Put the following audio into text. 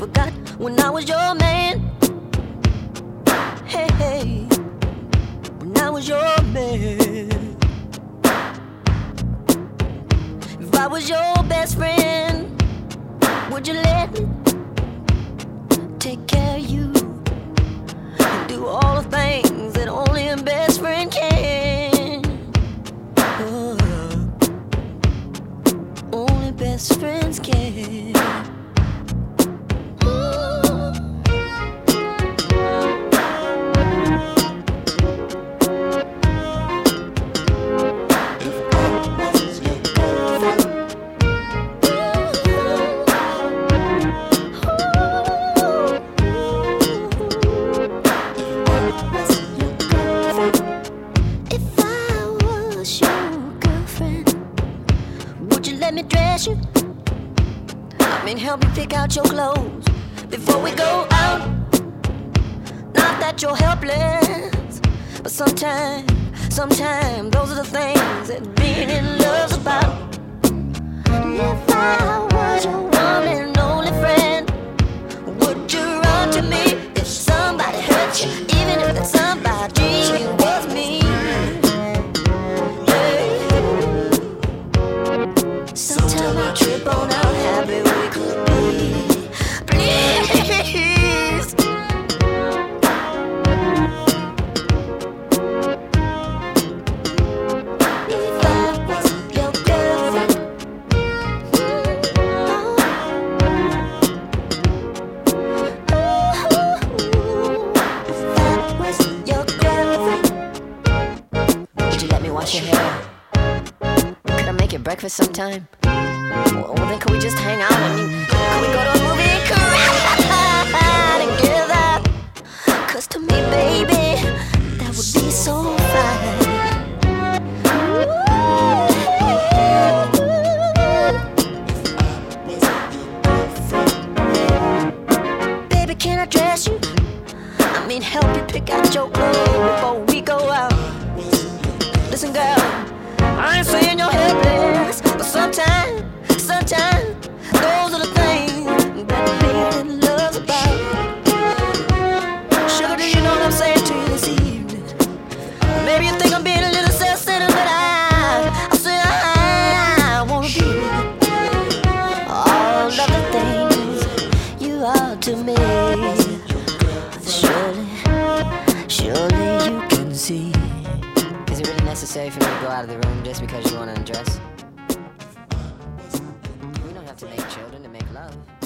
forgot when I was your man. Hey, hey, when I was your man. If I was your best friend, would you let me take care of you and do all the things that only a best friend can? Oh, only best friends can. Me dress you? I mean, help me pick out your clothes before we go out. Not that you're helpless, but sometimes, sometimes those are the things that being in love's about. If I breakfast sometime? Well, then could we just hang out? I mean, could we go to a movie? Together? Cause to me, baby, that would be so fine. Baby, can I dress you? I mean, help you pick out your clothes before we go out. Listen, girl, I ain't saying you're helpless, out of the room just because you want to undress? We don't have to make children to make love.